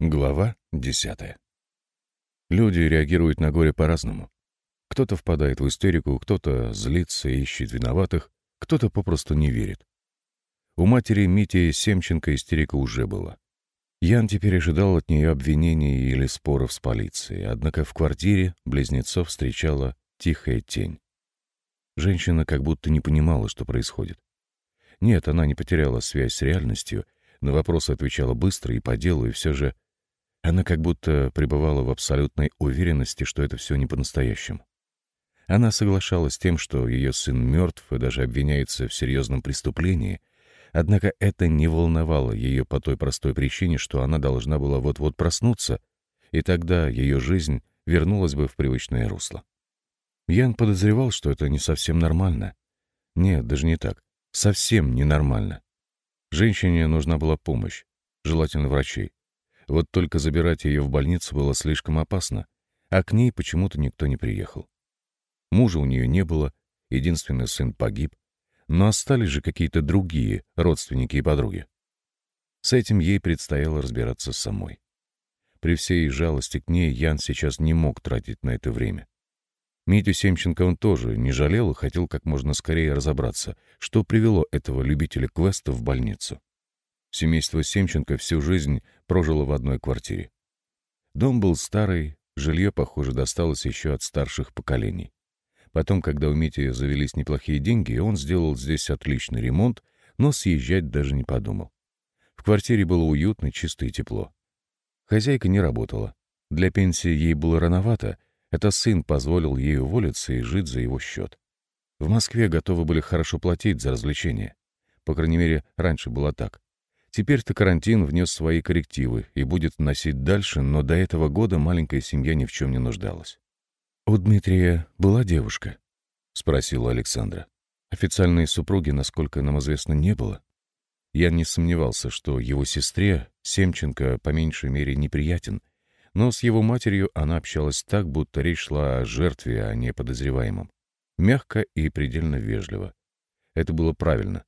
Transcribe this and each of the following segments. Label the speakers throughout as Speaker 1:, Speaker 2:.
Speaker 1: Глава десятая. Люди реагируют на горе по-разному. Кто-то впадает в истерику, кто-то злится и ищет виноватых, кто-то попросту не верит. У матери Мити Семченко истерика уже была. Ян теперь ожидал от нее обвинений или споров с полицией, однако в квартире близнецов встречала тихая тень. Женщина как будто не понимала, что происходит. Нет, она не потеряла связь с реальностью, на вопросы отвечала быстро и по делу, и все же она как будто пребывала в абсолютной уверенности, что это все не по-настоящему. Она соглашалась с тем, что ее сын мертв и даже обвиняется в серьезном преступлении, однако это не волновало ее по той простой причине, что она должна была вот-вот проснуться, и тогда ее жизнь вернулась бы в привычное русло. Ян подозревал, что это не совсем нормально. Нет, даже не так. Совсем ненормально. Женщине нужна была помощь, желательно врачей. Вот только забирать ее в больницу было слишком опасно, а к ней почему-то никто не приехал. Мужа у нее не было, единственный сын погиб, но остались же какие-то другие родственники и подруги. С этим ей предстояло разбираться самой. При всей жалости к ней Ян сейчас не мог тратить на это время. Митю Семченко он тоже не жалел и хотел как можно скорее разобраться, что привело этого любителя квеста в больницу. Семейство Семченко всю жизнь прожило в одной квартире. Дом был старый, жилье, похоже, досталось еще от старших поколений. Потом, когда у Мити завелись неплохие деньги, он сделал здесь отличный ремонт, но съезжать даже не подумал. В квартире было уютно, чисто и тепло. Хозяйка не работала. Для пенсии ей было рановато, это сын позволил ей уволиться и жить за его счет. В Москве готовы были хорошо платить за развлечения. По крайней мере, раньше было так. Теперь-то карантин внес свои коррективы и будет вносить дальше, но до этого года маленькая семья ни в чем не нуждалась. «У Дмитрия была девушка?» — спросила Александра. Официальной супруги, насколько нам известно, не было. Я не сомневался, что его сестре Семченко по меньшей мере неприятен, но с его матерью она общалась так, будто речь шла о жертве, а не подозреваемом. Мягко и предельно вежливо. Это было правильно.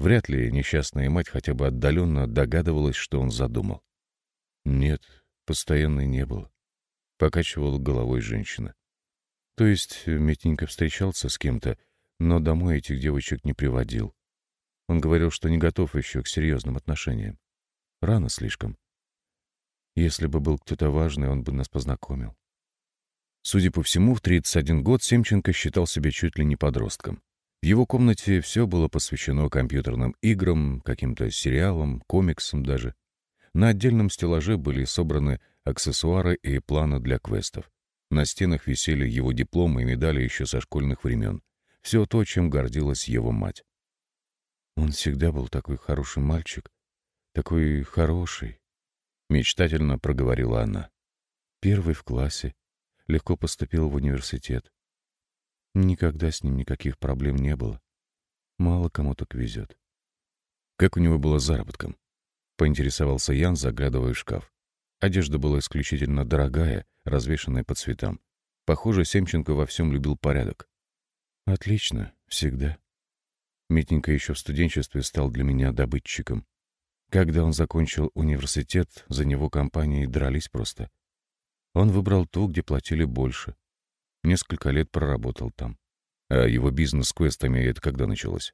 Speaker 1: Вряд ли несчастная мать хотя бы отдаленно догадывалась, что он задумал. Нет, постоянной не было. Покачивала головой женщина. То есть Митенька встречался с кем-то, но домой этих девочек не приводил. Он говорил, что не готов еще к серьезным отношениям. Рано слишком. Если бы был кто-то важный, он бы нас познакомил. Судя по всему, в 31 год Семченко считал себя чуть ли не подростком. В его комнате все было посвящено компьютерным играм, каким-то сериалам, комиксам даже. На отдельном стеллаже были собраны аксессуары и планы для квестов. На стенах висели его дипломы и медали еще со школьных времен. Все то, чем гордилась его мать. Он всегда был такой хороший мальчик, такой хороший, мечтательно проговорила она. Первый в классе, легко поступил в университет. Никогда с ним никаких проблем не было. Мало кому так везет. Как у него было с заработком? Поинтересовался Ян, заглядывая в шкаф. Одежда была исключительно дорогая, развешанная по цветам. Похоже, Семченко во всем любил порядок. Отлично, всегда. Митенька еще в студенчестве стал для меня добытчиком. Когда он закончил университет, за него компании дрались просто. Он выбрал ту, где платили больше, Несколько лет проработал там. А его бизнес с квестами это когда началось?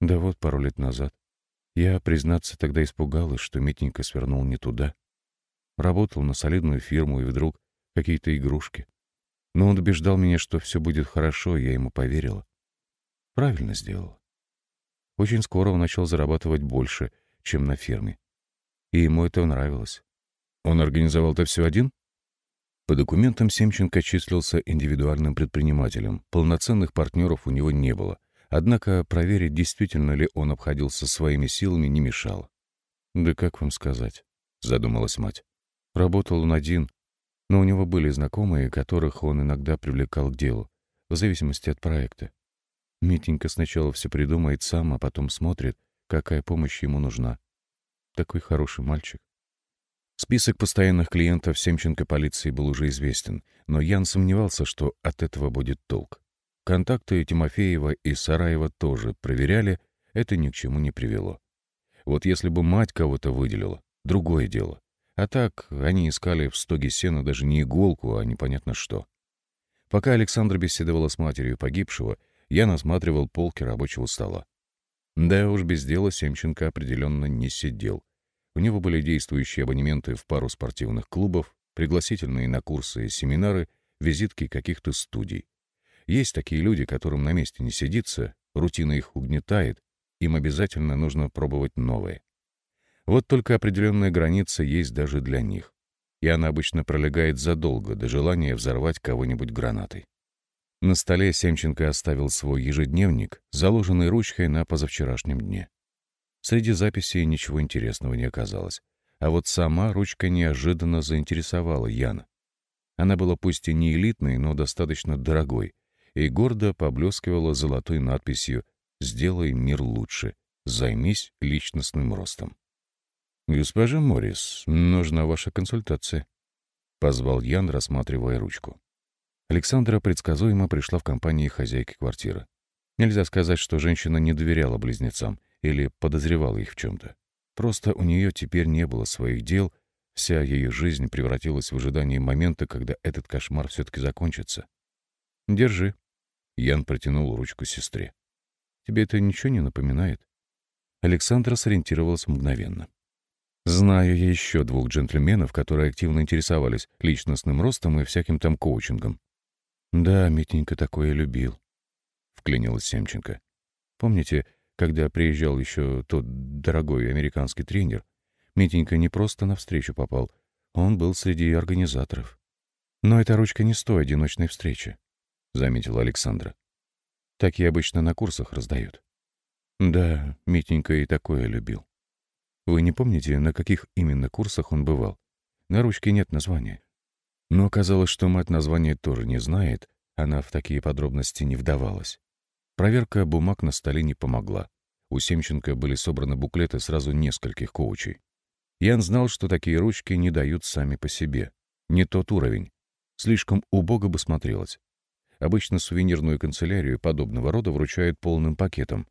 Speaker 1: Да вот, пару лет назад. Я, признаться, тогда испугалась, что Митенька свернул не туда. Работал на солидную фирму, и вдруг какие-то игрушки. Но он убеждал меня, что все будет хорошо, и я ему поверила. Правильно сделала. Очень скоро он начал зарабатывать больше, чем на ферме. И ему это нравилось. Он организовал это все один? По документам Семченко числился индивидуальным предпринимателем, полноценных партнеров у него не было, однако проверить, действительно ли он обходился своими силами, не мешало. «Да как вам сказать?» — задумалась мать. Работал он один, но у него были знакомые, которых он иногда привлекал к делу, в зависимости от проекта. Митенька сначала все придумает сам, а потом смотрит, какая помощь ему нужна. Такой хороший мальчик. Список постоянных клиентов Семченко полиции был уже известен, но Ян сомневался, что от этого будет толк. Контакты Тимофеева и Сараева тоже проверяли, это ни к чему не привело. Вот если бы мать кого-то выделила, другое дело. А так они искали в стоге сена даже не иголку, а непонятно что. Пока Александра беседовала с матерью погибшего, я насматривал полки рабочего стола. Да уж, без дела Семченко определенно не сидел. У него были действующие абонементы в пару спортивных клубов, пригласительные на курсы и семинары, визитки каких-то студий. Есть такие люди, которым на месте не сидится, рутина их угнетает, им обязательно нужно пробовать новое. Вот только определенная граница есть даже для них. И она обычно пролегает задолго до желания взорвать кого-нибудь гранатой. На столе Семченко оставил свой ежедневник, заложенный ручкой на позавчерашнем дне. Среди записей ничего интересного не оказалось. А вот сама ручка неожиданно заинтересовала Яна. Она была пусть и не элитной, но достаточно дорогой, и гордо поблескивала золотой надписью «Сделай мир лучше, займись личностным ростом». «Госпожа Моррис, нужна ваша консультация», — позвал Ян, рассматривая ручку. Александра предсказуемо пришла в компании хозяйки квартиры. Нельзя сказать, что женщина не доверяла близнецам или подозревала их в чем-то. Просто у нее теперь не было своих дел, вся ее жизнь превратилась в ожидание момента, когда этот кошмар все-таки закончится. «Держи». Ян протянул ручку сестре. «Тебе это ничего не напоминает?» Александра сориентировалась мгновенно. Знаю я еще двух джентльменов, которые активно интересовались личностным ростом и всяким там коучингом. «Да, Митенька такое любил», — вклинилась Семченко. «Помните, когда приезжал еще тот дорогой американский тренер, Митенька не просто на встречу попал, он был среди организаторов. Но эта ручка не с той одиночной встречи», — заметила Александра. «Такие обычно на курсах раздают». «Да, Митенька и такое любил. Вы не помните, на каких именно курсах он бывал? На ручке нет названия. Но оказалось, что мать название тоже не знает, она в такие подробности не вдавалась. Проверка бумаг на столе не помогла. У Семченко были собраны буклеты сразу нескольких коучей. Ян знал, что такие ручки не дают сами по себе. Не тот уровень. Слишком убого бы смотрелось. Обычно сувенирную канцелярию подобного рода вручают полным пакетом.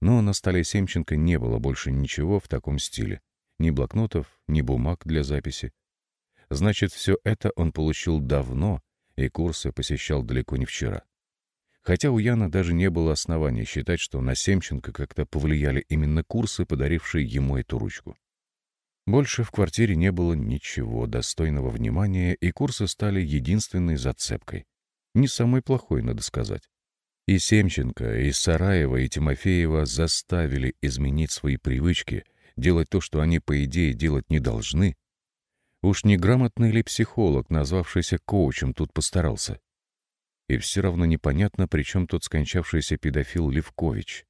Speaker 1: Но на столе Семченко не было больше ничего в таком стиле. Ни блокнотов, ни бумаг для записи. Значит, все это он получил давно, и курсы посещал далеко не вчера. Хотя у Яна даже не было оснований считать, что на Семченко как-то повлияли именно курсы, подарившие ему эту ручку. Больше в квартире не было ничего достойного внимания, и курсы стали единственной зацепкой. Не самой плохой, надо сказать. И Семченко, и Сараева, и Тимофеева заставили изменить свои привычки, делать то, что они, по идее, делать не должны, Уж не грамотный ли психолог, назвавшийся коучем, тут постарался? И все равно непонятно, при чем тот скончавшийся педофил Левкович.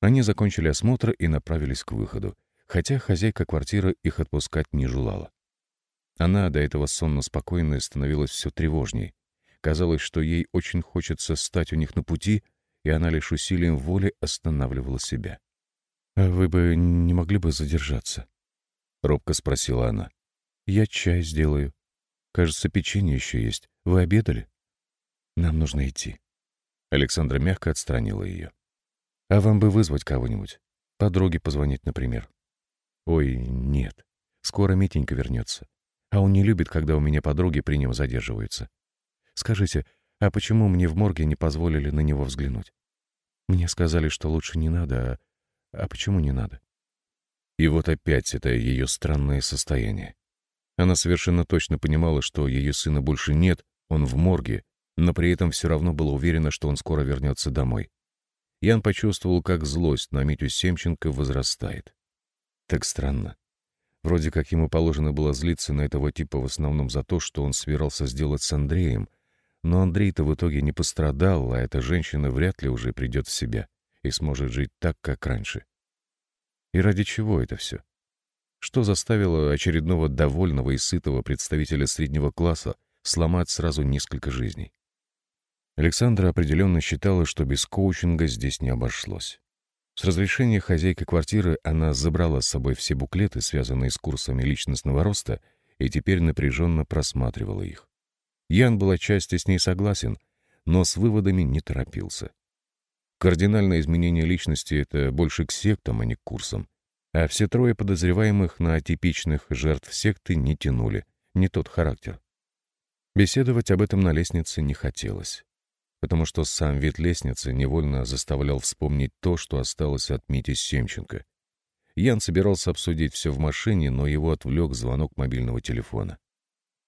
Speaker 1: Они закончили осмотр и направились к выходу, хотя хозяйка квартиры их отпускать не желала. Она, до этого сонно-спокойная, становилась все тревожней. Казалось, что ей очень хочется стать у них на пути, и она лишь усилием воли останавливала себя. «А вы бы не могли бы задержаться?» — робко спросила она. Я чай сделаю. Кажется, печенье еще есть. Вы обедали? Нам нужно идти. Александра мягко отстранила ее. А вам бы вызвать кого-нибудь? Подруге позвонить, например. Ой, нет. Скоро Митенька вернется. А он не любит, когда у меня подруги при нем задерживаются. Скажите, а почему мне в морге не позволили на него взглянуть? Мне сказали, что лучше не надо, а... А почему не надо? И вот опять это ее странное состояние. Она совершенно точно понимала, что ее сына больше нет, он в морге, но при этом все равно была уверена, что он скоро вернется домой. Ян почувствовал, как злость на Митю Семченко возрастает. Так странно. Вроде как ему положено было злиться на этого типа в основном за то, что он собирался сделать с Андреем, но Андрей-то в итоге не пострадал, а эта женщина вряд ли уже придет в себя и сможет жить так, как раньше. И ради чего это все? что заставило очередного довольного и сытого представителя среднего класса сломать сразу несколько жизней. Александра определенно считала, что без коучинга здесь не обошлось. С разрешения хозяйки квартиры она забрала с собой все буклеты, связанные с курсами личностного роста, и теперь напряженно просматривала их. Ян был отчасти с ней согласен, но с выводами не торопился. Кардинальное изменение личности — это больше к сектам, а не к курсам. А все трое подозреваемых на атипичных жертв секты не тянули, не тот характер. Беседовать об этом на лестнице не хотелось, потому что сам вид лестницы невольно заставлял вспомнить то, что осталось от Мити Семченко. Ян собирался обсудить все в машине, но его отвлек звонок мобильного телефона.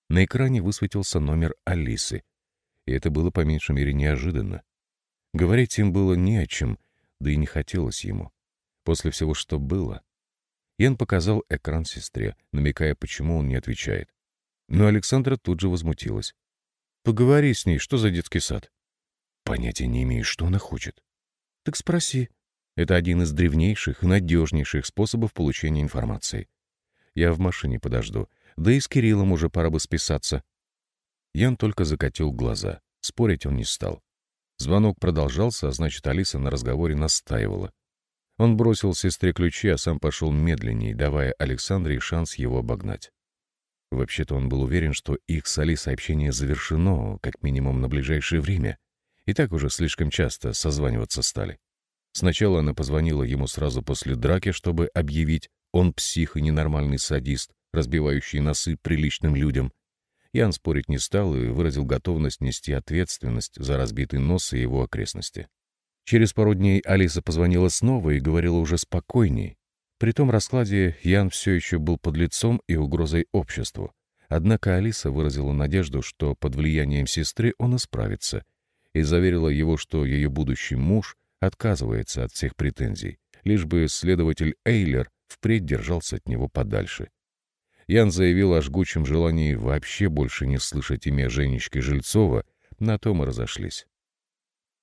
Speaker 1: На экране высветился номер Алисы, и это было по меньшей мере неожиданно. Говорить им было не о чем, да и не хотелось ему. После всего, что было. Ян показал экран сестре, намекая, почему он не отвечает. Но Александра тут же возмутилась. «Поговори с ней, что за детский сад?» «Понятия не имею, что она хочет». «Так спроси». Это один из древнейших и надежнейших способов получения информации. Я в машине подожду. Да и с Кириллом уже пора бы списаться. Ян только закатил глаза. Спорить он не стал. Звонок продолжался, а значит, Алиса на разговоре настаивала. Он бросил сестре ключи, а сам пошел медленнее, давая Александре шанс его обогнать. Вообще-то он был уверен, что их с Алисой общение завершено, как минимум на ближайшее время. И так уже слишком часто созваниваться стали. Сначала она позвонила ему сразу после драки, чтобы объявить, он псих и ненормальный садист, разбивающий носы приличным людям. Ян спорить не стал и выразил готовность нести ответственность за разбитый нос и его окрестности. Через пару дней Алиса позвонила снова и говорила уже спокойней. При том раскладе Ян все еще был под лицом и угрозой обществу. Однако Алиса выразила надежду, что под влиянием сестры он исправится, и заверила его, что ее будущий муж отказывается от всех претензий, лишь бы следователь Эйлер впредь держался от него подальше. Ян заявил о жгучем желании вообще больше не слышать имя Женечки Жильцова, на том и разошлись.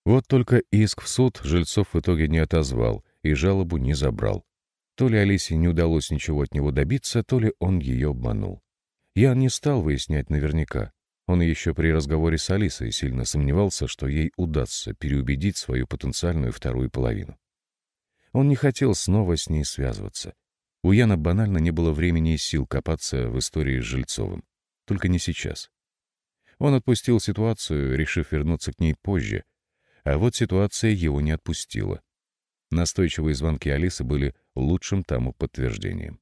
Speaker 1: Вот только иск в суд Жильцов в итоге не отозвал и жалобу не забрал. То ли Алисе не удалось ничего от него добиться, то ли он ее обманул. Ян не стал выяснять наверняка. Он еще при разговоре с Алисой сильно сомневался, что ей удастся переубедить свою потенциальную вторую половину. Он не хотел снова с ней связываться. У Яна банально не было времени и сил копаться в истории с Жильцовым. Только не сейчас. Он отпустил ситуацию, решив вернуться к ней позже, а вот ситуация его не отпустила. Настойчивые звонки Алисы были лучшим тому подтверждением.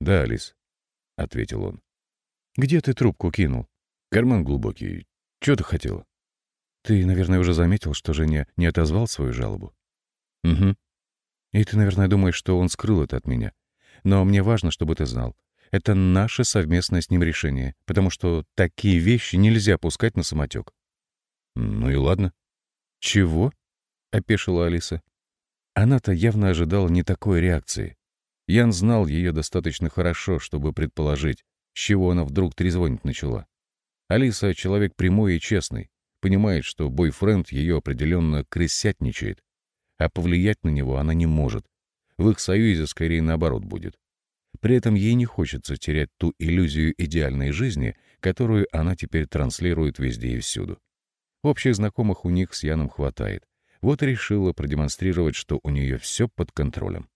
Speaker 1: «Да, Алис», — ответил он. «Где ты трубку кинул?» «Карман глубокий. Чего ты хотела?» «Ты, наверное, уже заметил, что Женя не отозвал свою жалобу?» «Угу. И ты, наверное, думаешь, что он скрыл это от меня. Но мне важно, чтобы ты знал. Это наше совместное с ним решение, потому что такие вещи нельзя пускать на самотек. Ну и ладно. Чего? — опешила Алиса. Она-то явно ожидала не такой реакции. Ян знал ее достаточно хорошо, чтобы предположить, с чего она вдруг трезвонить начала. Алиса — человек прямой и честный, понимает, что бойфренд ее определенно крысятничает, а повлиять на него она не может, в их союзе скорее наоборот будет. При этом ей не хочется терять ту иллюзию идеальной жизни, которую она теперь транслирует везде и всюду. Общих знакомых у них с Яном хватает. Вот решила продемонстрировать, что у нее все под контролем.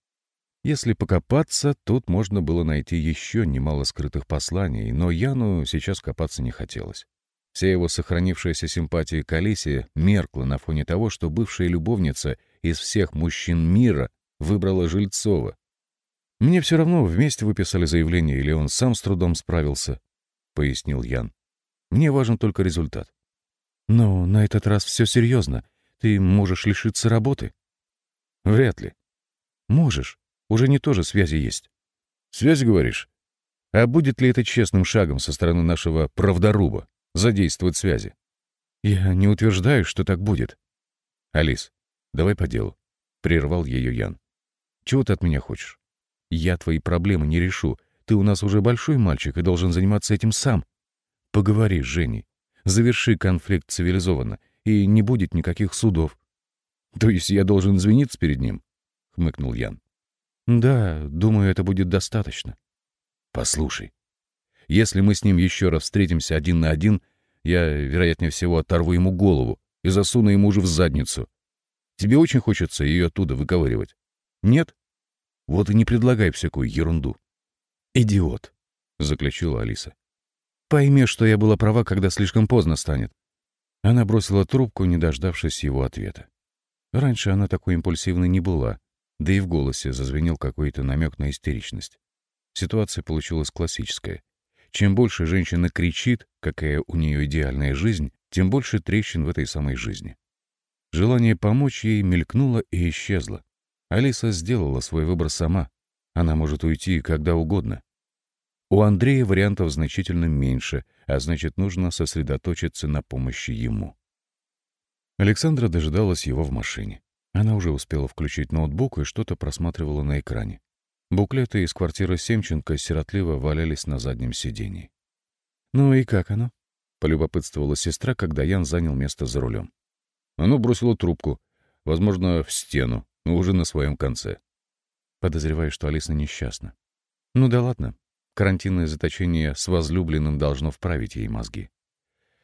Speaker 1: Если покопаться, тут можно было найти еще немало скрытых посланий, но Яну сейчас копаться не хотелось. Вся его сохранившаяся симпатия к Алисе меркла на фоне того, что бывшая любовница из всех мужчин мира выбрала Жильцова. «Мне все равно, вместе выписали заявление, или он сам с трудом справился», — пояснил Ян. «Мне важен только результат». «Но на этот раз все серьезно. Ты можешь лишиться работы». «Вряд ли». «Можешь. Уже не тоже связи есть». «Связь, говоришь? А будет ли это честным шагом со стороны нашего правдоруба задействовать связи?» «Я не утверждаю, что так будет». «Алис, давай по делу», — прервал ее Ян. Чего ты от меня хочешь? Я твои проблемы не решу. Ты у нас уже большой мальчик и должен заниматься этим сам. Поговори с Женей. Заверши конфликт цивилизованно, и не будет никаких судов. То есть я должен извиниться перед ним? Хмыкнул Ян. Да, думаю, это будет достаточно. Послушай, если мы с ним еще раз встретимся один на один, я, вероятнее всего, оторву ему голову и засуну ему же в задницу. Тебе очень хочется ее оттуда выковыривать. Нет? Вот и не предлагай всякую ерунду. Идиот, заключила Алиса. Пойми, что я была права, когда слишком поздно станет. Она бросила трубку, не дождавшись его ответа. Раньше она такой импульсивной не была, Да и в голосе зазвенел какой-то намек на истеричность. Ситуация получилась классическая. Чем больше женщина кричит, какая у нее идеальная жизнь, тем больше трещин в этой самой жизни. Желание помочь ей мелькнуло и исчезло. Алиса сделала свой выбор сама. Она может уйти когда угодно. У Андрея вариантов значительно меньше, а значит, нужно сосредоточиться на помощи ему. Александра дожидалась его в машине. Она уже успела включить ноутбук и что-то просматривала на экране. Буклеты из квартиры Семченко сиротливо валялись на заднем сидении. «Ну и как оно?» — полюбопытствовала сестра, когда Ян занял место за рулем. Оно бросило трубку, возможно, в стену, но уже на своем конце. Подозреваю, что Алиса несчастна. Ну да ладно. Карантинное заточение с возлюбленным должно вправить ей мозги.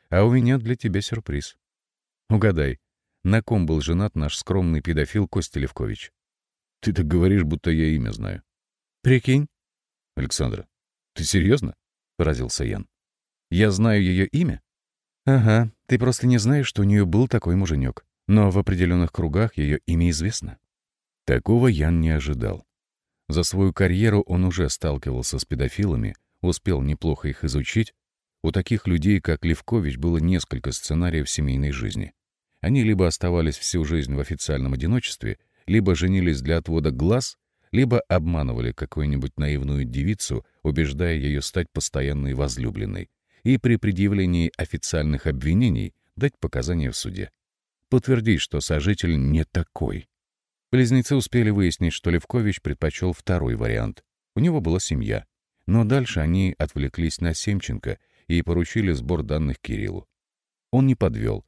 Speaker 1: А у меня для тебя сюрприз. Угадай, на ком был женат наш скромный педофил Костя Левкович? Ты так говоришь, будто я имя знаю. Прикинь. Александра, ты серьезно? Поразился Ян. Я знаю ее имя? Ага, ты просто не знаешь, что у нее был такой муженек. Но в определенных кругах ее имя известно. Такого Ян не ожидал. За свою карьеру он уже сталкивался с педофилами, успел неплохо их изучить. У таких людей, как Левкович, было несколько сценариев семейной жизни. Они либо оставались всю жизнь в официальном одиночестве, либо женились для отвода глаз, либо обманывали какую-нибудь наивную девицу, убеждая ее стать постоянной возлюбленной, и при предъявлении официальных обвинений дать показания в суде. Подтвердить, что сожитель не такой. Близнецы успели выяснить, что Левкович предпочел второй вариант. У него была семья. Но дальше они отвлеклись на Семченко и поручили сбор данных Кириллу. Он не подвел.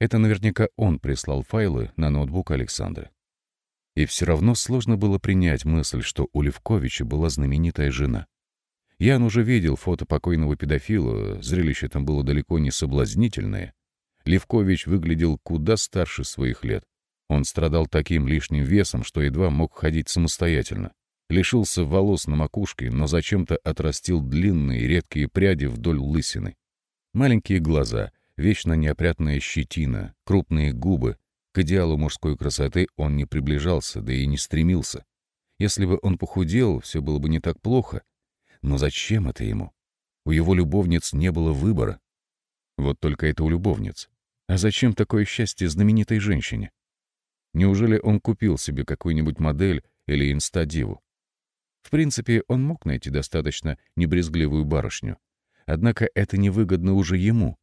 Speaker 1: Это наверняка он прислал файлы на ноутбук Александра. И все равно сложно было принять мысль, что у Левковича была знаменитая жена. Ян уже видел фото покойного педофила, зрелище там было далеко не соблазнительное. Левкович выглядел куда старше своих лет. Он страдал таким лишним весом, что едва мог ходить самостоятельно. Лишился волос на макушке, но зачем-то отрастил длинные редкие пряди вдоль лысины. Маленькие глаза, вечно неопрятная щетина, крупные губы. К идеалу мужской красоты он не приближался, да и не стремился. Если бы он похудел, все было бы не так плохо. Но зачем это ему? У его любовниц не было выбора. Вот только это у любовниц. А зачем такое счастье знаменитой женщине? Неужели он купил себе какую-нибудь модель или инстадиву? В принципе, он мог найти достаточно небрезгливую барышню. Однако это невыгодно уже ему.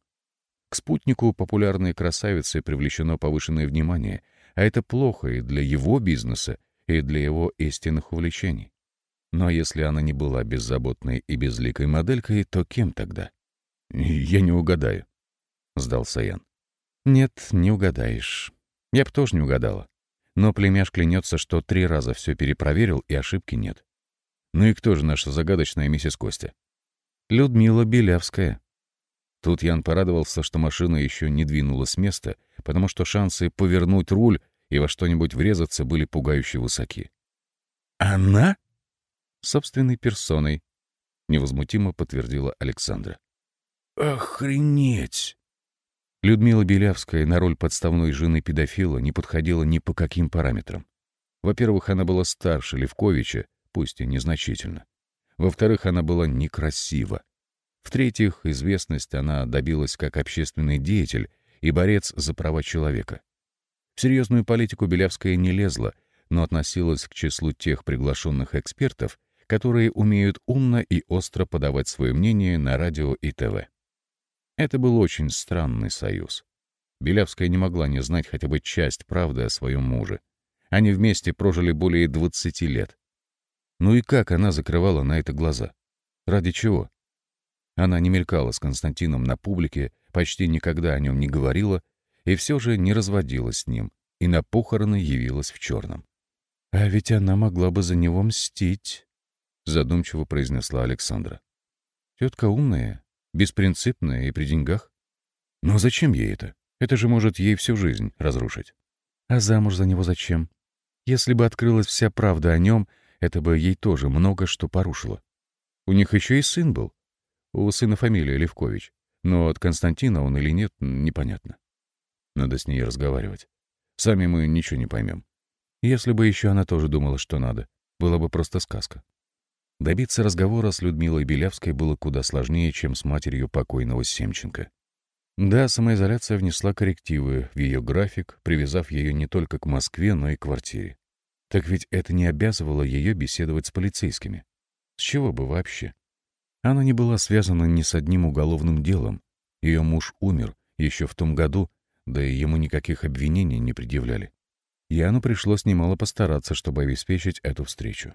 Speaker 1: К спутнику популярной красавицы привлечено повышенное внимание, а это плохо и для его бизнеса, и для его истинных увлечений. Но если она не была беззаботной и безликой моделькой, то кем тогда? «Я не угадаю», — сдался Ян. «Нет, не угадаешь. Я б тоже не угадала. Но племяш клянется, что три раза все перепроверил, и ошибки нет. Ну и кто же наша загадочная миссис Костя? Людмила Белявская. Тут Ян порадовался, что машина еще не двинулась с места, потому что шансы повернуть руль и во что-нибудь врезаться были пугающе высоки. «Она?» «Собственной персоной», — невозмутимо подтвердила Александра. «Охренеть!» Людмила Белявская на роль подставной жены педофила не подходила ни по каким параметрам. Во-первых, она была старше Левковича, пусть и незначительно. Во-вторых, она была некрасива. В-третьих, известность она добилась как общественный деятель и борец за права человека. В серьезную политику Белявская не лезла, но относилась к числу тех приглашенных экспертов, которые умеют умно и остро подавать свое мнение на радио и ТВ. Это был очень странный союз. Белявская не могла не знать хотя бы часть правды о своем муже. Они вместе прожили более 20 лет. Ну и как она закрывала на это глаза? Ради чего? Она не мелькала с Константином на публике, почти никогда о нем не говорила, и все же не разводилась с ним, и на похороны явилась в черном. «А ведь она могла бы за него мстить», — задумчиво произнесла Александра. «Тетка умная, беспринципная и при деньгах. Но зачем ей это? Это же может ей всю жизнь разрушить. А замуж за него зачем? Если бы открылась вся правда о нем, это бы ей тоже много что порушило. У них еще и сын был. У сына фамилия Левкович. Но от Константина он или нет, непонятно. Надо с ней разговаривать. Сами мы ничего не поймем. Если бы еще она тоже думала, что надо, была бы просто сказка. Добиться разговора с Людмилой Белявской было куда сложнее, чем с матерью покойного Семченко. Да, самоизоляция внесла коррективы в ее график, привязав ее не только к Москве, но и к квартире. Так ведь это не обязывало ее беседовать с полицейскими. С чего бы вообще? Она не была связана ни с одним уголовным делом. Ее муж умер еще в том году, да и ему никаких обвинений не предъявляли. Яну пришлось немало постараться, чтобы обеспечить эту встречу.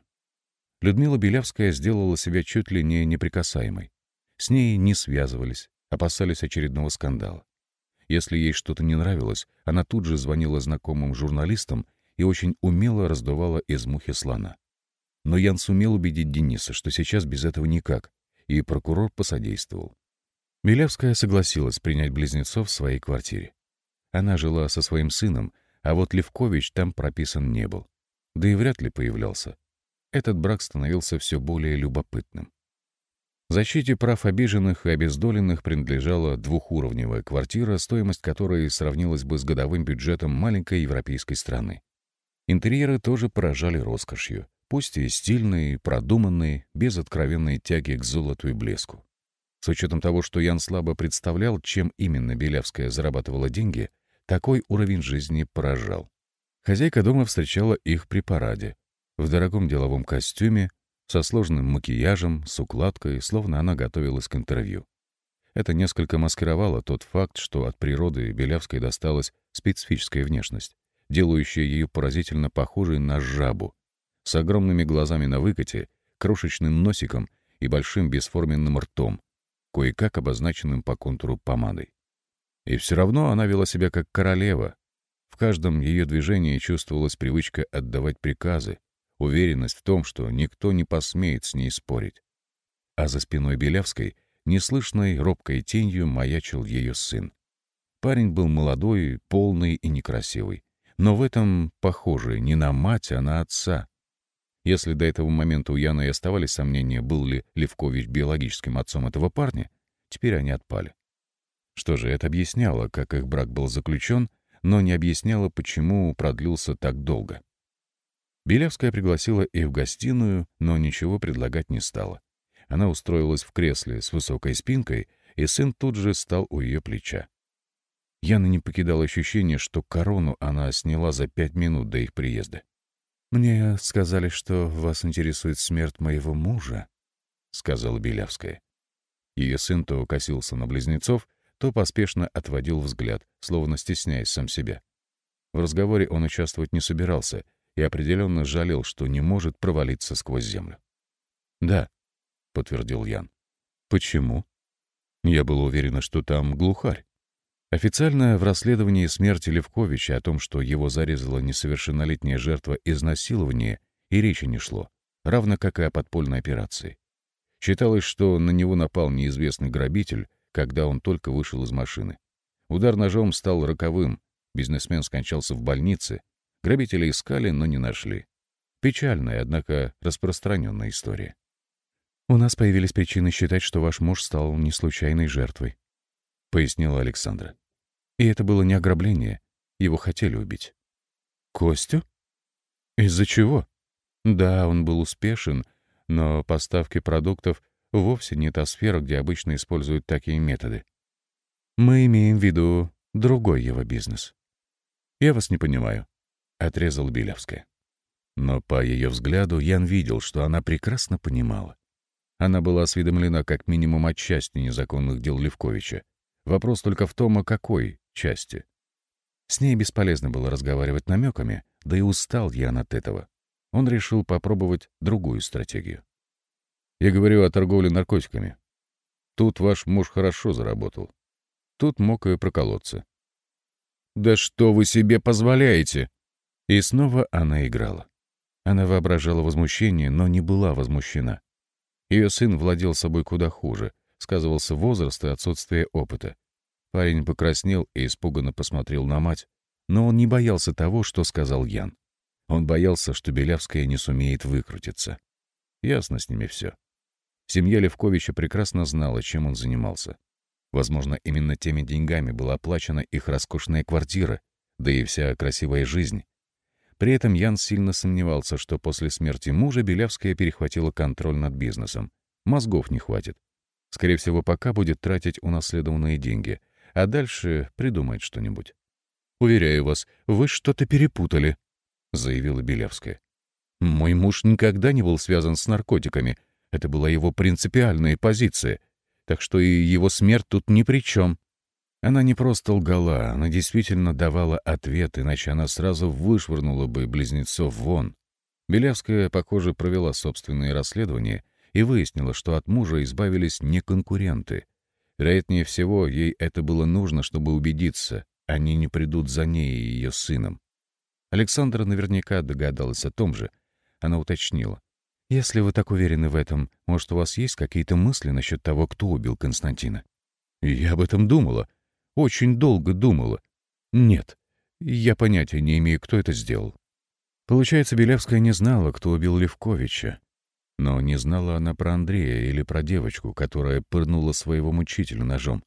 Speaker 1: Людмила Белявская сделала себя чуть ли не неприкасаемой. С ней не связывались, опасались очередного скандала. Если ей что-то не нравилось, она тут же звонила знакомым журналистам и очень умело раздувала из мухи слона. Но Ян сумел убедить Дениса, что сейчас без этого никак, и прокурор посодействовал. Белявская согласилась принять близнецов в своей квартире. Она жила со своим сыном, а вот Левкович там прописан не был. Да и вряд ли появлялся. Этот брак становился все более любопытным. Защите прав обиженных и обездоленных принадлежала двухуровневая квартира, стоимость которой сравнилась бы с годовым бюджетом маленькой европейской страны. Интерьеры тоже поражали роскошью, пусть и стильные, продуманные, без откровенной тяги к золоту и блеску. С учетом того, что Ян слабо представлял, чем именно Белявская зарабатывала деньги, такой уровень жизни поражал. Хозяйка дома встречала их при параде, в дорогом деловом костюме, со сложным макияжем, с укладкой, словно она готовилась к интервью. Это несколько маскировало тот факт, что от природы Белявской досталась специфическая внешность, делающая ее поразительно похожей на жабу, с огромными глазами на выкате, крошечным носиком и большим бесформенным ртом, кое-как обозначенным по контуру помадой. И все равно она вела себя как королева. В каждом ее движении чувствовалась привычка отдавать приказы, уверенность в том, что никто не посмеет с ней спорить. А за спиной Белявской, неслышной робкой тенью, маячил ее сын. Парень был молодой, полный и некрасивый, но в этом похожий не на мать, а на отца. Если до этого момента у Яны и оставались сомнения, был ли Левкович биологическим отцом этого парня, теперь они отпали. Что же, это объясняло, как их брак был заключен, но не объясняло, почему продлился так долго. Белявская пригласила их в гостиную, но ничего предлагать не стала. Она устроилась в кресле с высокой спинкой, и сын тут же стал у ее плеча. Яна не покидала ощущение, что корону она сняла за пять минут до их приезда. «Мне сказали, что вас интересует смерть моего мужа», — сказала Белявская. Ее сын то косился на близнецов, то поспешно отводил взгляд, словно стесняясь сам себя. В разговоре он участвовать не собирался и определенно жалел, что не может провалиться сквозь землю. «Да», — подтвердил Ян. «Почему?» Я был уверена, что там глухарь. Официально в расследовании смерти Левковича о том, что его зарезала несовершеннолетняя жертва изнасилования, и речи не шло, равно как и о подпольной операции. Считалось, что на него напал неизвестный грабитель, когда он только вышел из машины. Удар ножом стал роковым, бизнесмен скончался в больнице, грабители искали, но не нашли. Печальная, однако распространенная история. «У нас появились причины считать, что ваш муж стал не случайной жертвой», — пояснила Александра. «И это было не ограбление, его хотели убить». «Костю? Из-за чего?» «Да, он был успешен, но поставки продуктов вовсе не та сфера, где обычно используют такие методы. Мы имеем в виду другой его бизнес. Я вас не понимаю, — отрезал Белевская. Но по ее взгляду Ян видел, что она прекрасно понимала. Она была осведомлена как минимум от части незаконных дел Левковича. Вопрос только в том, о какой части. С ней бесполезно было разговаривать намеками, да и устал Ян от этого. Он решил попробовать другую стратегию. Я говорю о торговле наркотиками. Тут ваш муж хорошо заработал. Тут мог и проколоться. «Да что вы себе позволяете?» И снова она играла. Она воображала возмущение, но не была возмущена. Ее сын владел собой куда хуже, сказывался возраст и отсутствие опыта. Парень покраснел и испуганно посмотрел на мать, но он не боялся того, что сказал Ян. Он боялся, что Белявская не сумеет выкрутиться. Ясно с ними все. Семья Левковича прекрасно знала, чем он занимался. Возможно, именно теми деньгами была оплачена их роскошная квартира, да и вся красивая жизнь. При этом Ян сильно сомневался, что после смерти мужа Белявская перехватила контроль над бизнесом. Мозгов не хватит. Скорее всего, пока будет тратить унаследованные деньги, а дальше придумает что-нибудь. «Уверяю вас, вы что-то перепутали», — заявила Белявская. «Мой муж никогда не был связан с наркотиками. Это была его принципиальная позиция. Так что и его смерть тут ни при чем». Она не просто лгала, она действительно давала ответ, иначе она сразу вышвырнула бы близнецов вон. Белявская, похоже, провела собственные расследования и выяснила, что от мужа избавились не конкуренты. Вероятнее всего, ей это было нужно, чтобы убедиться, они не придут за ней и ее сыном. Александра наверняка догадалась о том же. Она уточнила. «Если вы так уверены в этом, может, у вас есть какие-то мысли насчет того, кто убил Константина?» «Я об этом думала», очень долго думала. Нет, я понятия не имею, кто это сделал. Получается, Белявская не знала, кто убил Левковича. Но не знала она про Андрея или про девочку, которая пырнула своего мучителя ножом.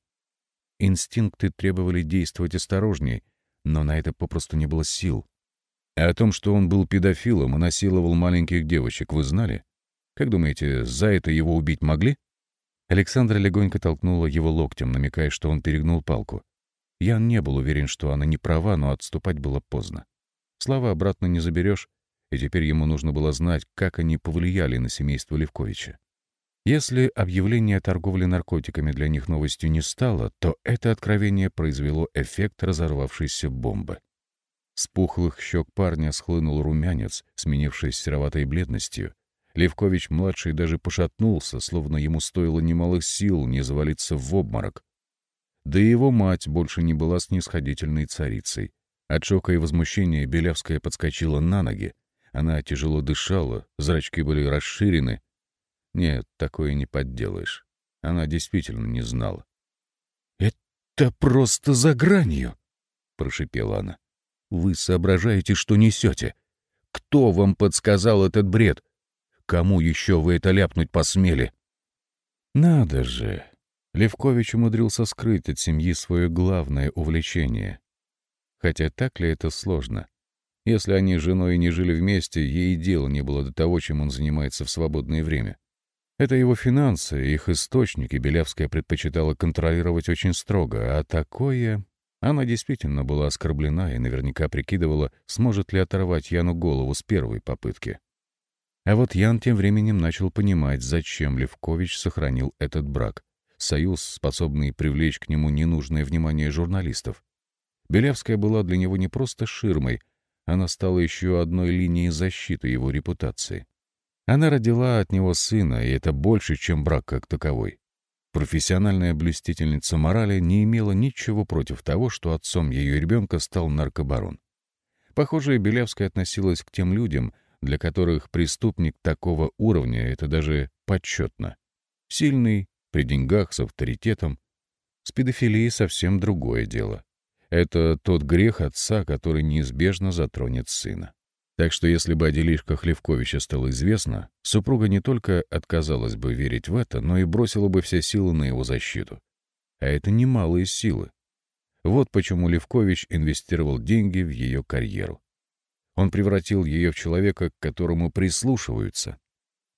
Speaker 1: Инстинкты требовали действовать осторожней, но на это попросту не было сил. А о том, что он был педофилом и насиловал маленьких девочек, вы знали? Как думаете, за это его убить могли? Александра легонько толкнула его локтем, намекая, что он перегнул палку. Ян не был уверен, что она не права, но отступать было поздно. Слова обратно не заберешь, и теперь ему нужно было знать, как они повлияли на семейство Левковича. Если объявление о торговле наркотиками для них новостью не стало, то это откровение произвело эффект разорвавшейся бомбы. С пухлых щек парня схлынул румянец, сменившись сероватой бледностью, Левкович-младший даже пошатнулся, словно ему стоило немалых сил не завалиться в обморок. Да и его мать больше не была снисходительной царицей. От шока и возмущения Белявская подскочила на ноги. Она тяжело дышала, зрачки были расширены. Нет, такое не подделаешь. Она действительно не знала. «Это просто за гранью!» — прошипела она. «Вы соображаете, что несете? Кто вам подсказал этот бред? Кому еще вы это ляпнуть посмели? Надо же. Левкович умудрился скрыть от семьи свое главное увлечение. Хотя так ли это сложно? Если они с женой не жили вместе, ей дела не было до того, чем он занимается в свободное время. Это его финансы, их источники Белявская предпочитала контролировать очень строго, а такое... Она действительно была оскорблена и наверняка прикидывала, сможет ли оторвать Яну голову с первой попытки. А вот Ян тем временем начал понимать, зачем Левкович сохранил этот брак. Союз, способный привлечь к нему ненужное внимание журналистов. Белявская была для него не просто ширмой, она стала еще одной линией защиты его репутации. Она родила от него сына, и это больше, чем брак как таковой. Профессиональная блюстительница морали не имела ничего против того, что отцом ее ребенка стал наркобарон. Похоже, Белявская относилась к тем людям, для которых преступник такого уровня — это даже почетно. Сильный, при деньгах, с авторитетом. С педофилией совсем другое дело. Это тот грех отца, который неизбежно затронет сына. Так что если бы о делишках Левковича стало известно, супруга не только отказалась бы верить в это, но и бросила бы все силы на его защиту. А это немалые силы. Вот почему Левкович инвестировал деньги в ее карьеру. Он превратил ее в человека, к которому прислушиваются.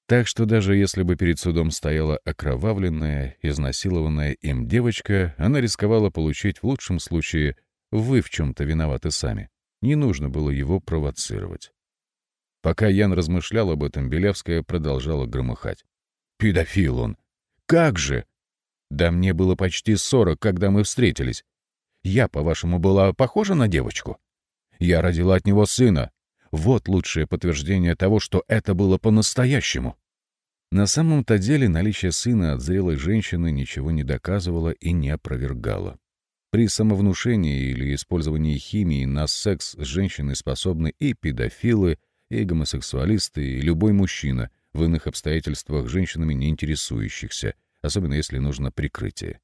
Speaker 1: Так что даже если бы перед судом стояла окровавленная, изнасилованная им девочка, она рисковала получить в лучшем случае «вы в чем-то виноваты сами». Не нужно было его провоцировать. Пока Ян размышлял об этом, Белявская продолжала громыхать. «Педофил он! Как же! Да мне было почти сорок, когда мы встретились. Я, по-вашему, была похожа на девочку?» Я родила от него сына. Вот лучшее подтверждение того, что это было по-настоящему. На самом-то деле наличие сына от зрелой женщины ничего не доказывало и не опровергало. При самовнушении или использовании химии на секс с женщиной способны и педофилы, и гомосексуалисты, и любой мужчина, в иных обстоятельствах женщинами не интересующихся, особенно если нужно прикрытие.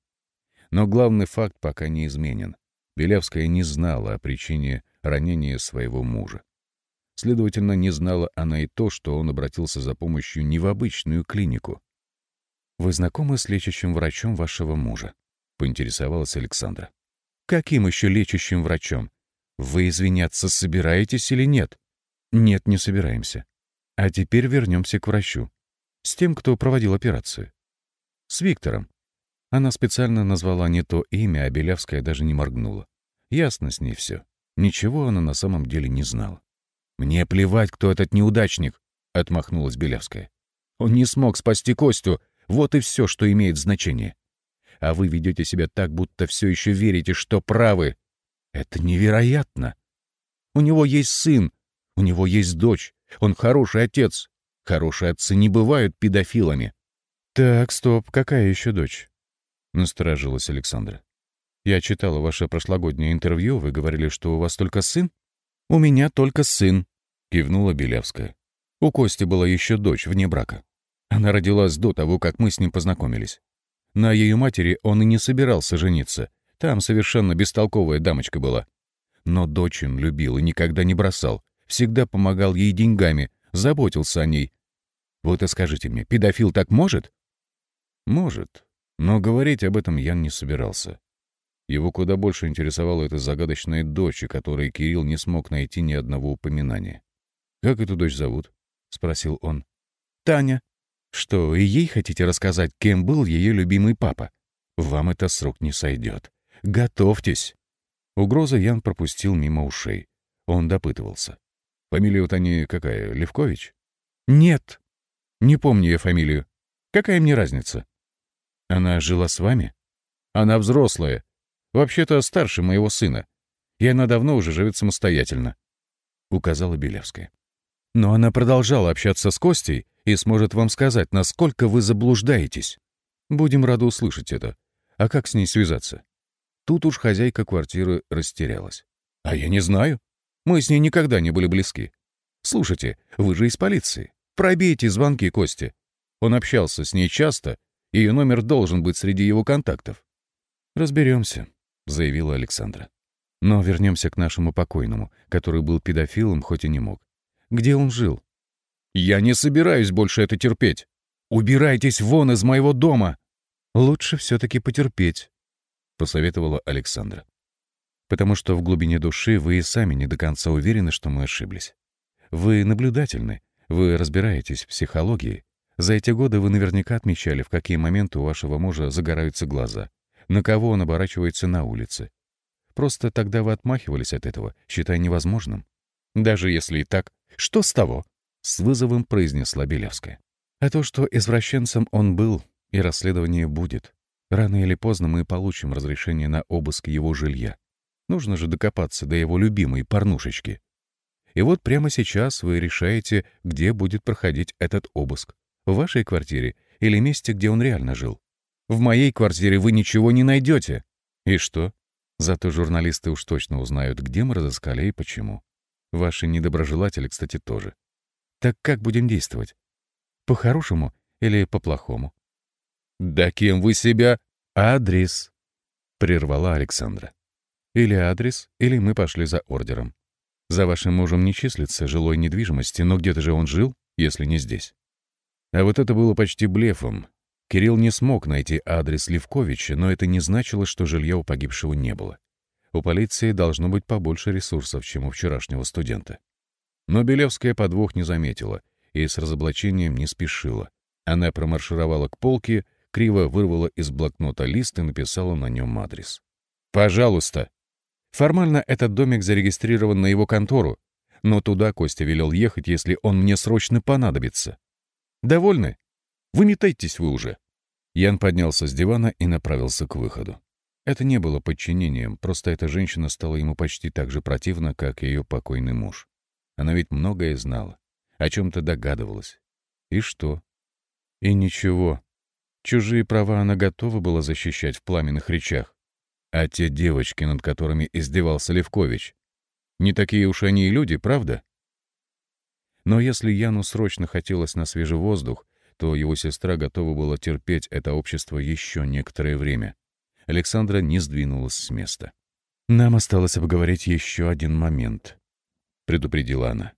Speaker 1: Но главный факт пока не изменен. Белявская не знала о причине ранение своего мужа. Следовательно, не знала она и то, что он обратился за помощью не в обычную клинику. «Вы знакомы с лечащим врачом вашего мужа?» — поинтересовалась Александра. «Каким еще лечащим врачом? Вы извиняться собираетесь или нет?» Нет, не собираемся. А теперь вернемся к врачу. С тем, кто проводил операцию. С Виктором. Она специально назвала не то имя, а Белявская даже не моргнула. Ясно с ней все. Ничего она на самом деле не знала. «Мне плевать, кто этот неудачник», — отмахнулась Белявская. «Он не смог спасти Костю. Вот и все, что имеет значение. А вы ведете себя так, будто все еще верите, что правы. Это невероятно. У него есть сын, у него есть дочь, он хороший отец. Хорошие отцы не бывают педофилами. «Так, стоп, какая еще дочь?» — насторожилась Александра. «Я читала ваше прошлогоднее интервью, вы говорили, что у вас только сын?» «У меня только сын», — кивнула Белявская. «У Кости была еще дочь вне брака. Она родилась до того, как мы с ним познакомились. На ее матери он и не собирался жениться. Там совершенно бестолковая дамочка была. Но дочь он любил и никогда не бросал. Всегда помогал ей деньгами, заботился о ней. Вот и скажите мне, педофил так может? Может. Но говорить об этом Ян не собирался. Его куда больше интересовала эта загадочная дочь, о которой Кирилл не смог найти ни одного упоминания. «Как эту дочь зовут?» — спросил он. «Таня». «Что, и ей хотите рассказать, кем был ее любимый папа? Вам это с рук не сойдет. Готовьтесь!» Угроза Ян пропустил мимо ушей. Он допытывался. «Фамилия у Тани какая, Левкович?» «Нет. Не помню ее фамилию. Какая мне разница?» «Она жила с вами?» «Она взрослая. Вообще-то старше моего сына. И она давно уже живет самостоятельно», — указала Белявская. «Но она продолжала общаться с Костей и сможет вам сказать, насколько вы заблуждаетесь. Будем рады услышать это. А как с ней связаться?» Тут уж хозяйка квартиры растерялась. «А я не знаю. Мы с ней никогда не были близки. Слушайте, вы же из полиции. Пробейте звонки Кости. Он общался с ней часто, ее номер должен быть среди его контактов». «Разберемся», — заявила Александра. «Но вернемся к нашему покойному, который был педофилом, хоть и не мог. Где он жил?» «Я не собираюсь больше это терпеть. Убирайтесь вон из моего дома!» «Лучше все-таки потерпеть», — посоветовала Александра. «Потому что в глубине души вы и сами не до конца уверены, что мы ошиблись. Вы наблюдательны, вы разбираетесь в психологии. За эти годы вы наверняка отмечали, в какие моменты у вашего мужа загораются глаза, на кого он оборачивается на улице. Просто тогда вы отмахивались от этого, считая невозможным. Даже если и так, что с того? С вызовом произнесла Белявская. А то, что извращенцем он был, и расследование будет. Рано или поздно мы получим разрешение на обыск его жилья. Нужно же докопаться до его любимой порнушечки. И вот прямо сейчас вы решаете, где будет проходить этот обыск. В вашей квартире или месте, где он реально жил. В моей квартире вы ничего не найдете. И что? Зато журналисты уж точно узнают, где мы разыскали и почему. Ваши недоброжелатели, кстати, тоже. Так как будем действовать? По-хорошему или по-плохому? «Да кем вы себя...» «Адрес», — прервала Александра. «Или адрес, или мы пошли за ордером. За вашим мужем не числится жилой недвижимости, но где-то же он жил, если не здесь». А вот это было почти блефом. Кирилл не смог найти адрес Левковича, но это не значило, что жилья у погибшего не было. У полиции должно быть побольше ресурсов, чем у вчерашнего студента. Но Белевская подвох не заметила и с разоблачением не спешила. Она промаршировала к полке криво вырвала из блокнота лист и написала на нем адрес. «Пожалуйста!» Формально этот домик зарегистрирован на его контору, но туда Костя велел ехать, если он мне срочно понадобится. «Довольны? Выметайтесь вы уже!» Ян поднялся с дивана и направился к выходу. Это не было подчинением, просто эта женщина стала ему почти так же противна, как ее покойный муж. Она ведь многое знала, о чем-то догадывалась. И что? И ничего. Чужие права она готова была защищать в пламенных речах. А те девочки, над которыми издевался Левкович, не такие уж они и люди, правда? Но если Яну срочно хотелось на свежий воздух, то его сестра готова была терпеть это общество еще некоторое время. Александра не сдвинулась с места. «Нам осталось обговорить еще один момент», — предупредила она.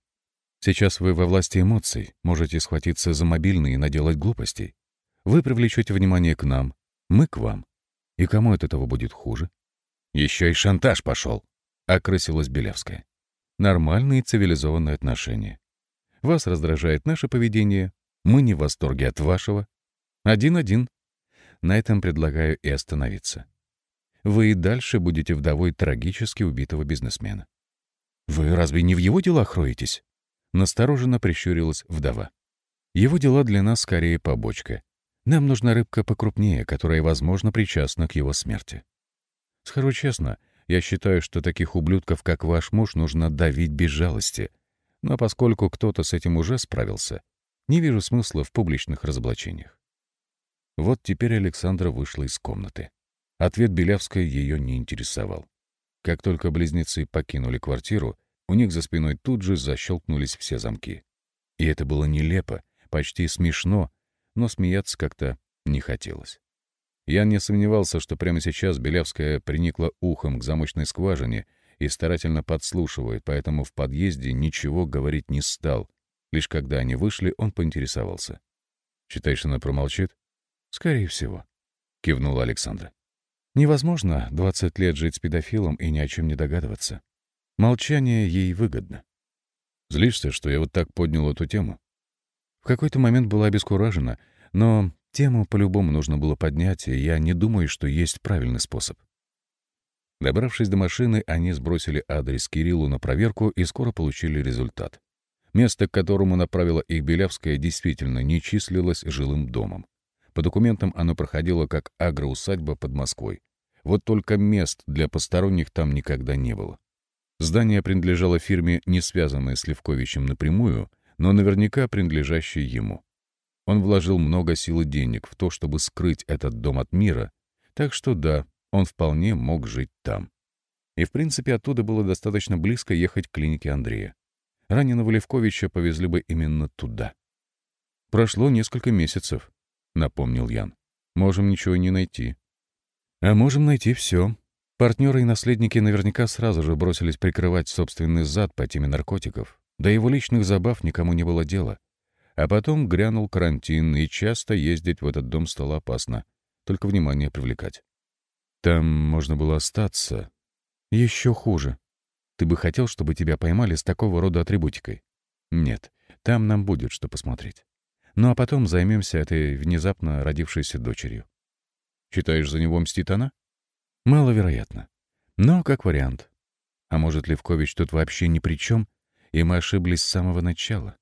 Speaker 1: «Сейчас вы во власти эмоций, можете схватиться за мобильный и наделать глупостей. Вы привлечете внимание к нам, мы к вам. И кому от этого будет хуже? Еще и шантаж пошел, — окрысилась Белявская. Нормальные цивилизованные отношения. Вас раздражает наше поведение, мы не в восторге от вашего. Один-один. На этом предлагаю и остановиться. Вы и дальше будете вдовой трагически убитого бизнесмена. Вы разве не в его делах роетесь? Настороженно прищурилась вдова. Его дела для нас скорее побочка. Нам нужна рыбка покрупнее, которая, возможно, причастна к его смерти. Скажу честно, я считаю, что таких ублюдков, как ваш муж, нужно давить без жалости. Но поскольку кто-то с этим уже справился, не вижу смысла в публичных разоблачениях. Вот теперь Александра вышла из комнаты. Ответ Белявской ее не интересовал. Как только близнецы покинули квартиру, у них за спиной тут же защелкнулись все замки. И это было нелепо, почти смешно, но смеяться как-то не хотелось. Я не сомневался, что прямо сейчас Белявская приникла ухом к замочной скважине и старательно подслушивает, поэтому в подъезде ничего говорить не стал. Лишь когда они вышли, он поинтересовался. «Считаешь, она промолчит?» «Скорее всего», — кивнула Александра. «Невозможно 20 лет жить с педофилом и ни о чем не догадываться. Молчание ей выгодно. Злишься, что я вот так поднял эту тему? В какой-то момент была обескуражена, но тему по-любому нужно было поднять, и я не думаю, что есть правильный способ. Добравшись до машины, они сбросили адрес Кириллу на проверку и скоро получили результат. Место, к которому направила их Белявская, действительно не числилось жилым домом. По документам оно проходило как агроусадьба под Москвой. Вот только мест для посторонних там никогда не было. Здание принадлежало фирме, не связанной с Левковичем напрямую, но наверняка принадлежащей ему. Он вложил много сил и денег в то, чтобы скрыть этот дом от мира, так что да, он вполне мог жить там. И, в принципе, оттуда было достаточно близко ехать к клинике Андрея. Раненого Левковича повезли бы именно туда. «Прошло несколько месяцев», — напомнил Ян. «Можем ничего не найти». «А можем найти все», Партнеры и наследники наверняка сразу же бросились прикрывать собственный зад по теме наркотиков. До его личных забав никому не было дела. А потом грянул карантин, и часто ездить в этот дом стало опасно. Только внимание привлекать. Там можно было остаться. Еще хуже. Ты бы хотел, чтобы тебя поймали с такого рода атрибутикой? Нет, там нам будет что посмотреть. Ну а потом займемся этой внезапно родившейся дочерью. Считаешь, за него мстит она? Маловероятно. Но как вариант. А может, Левкович тут вообще ни при чем, и мы ошиблись с самого начала?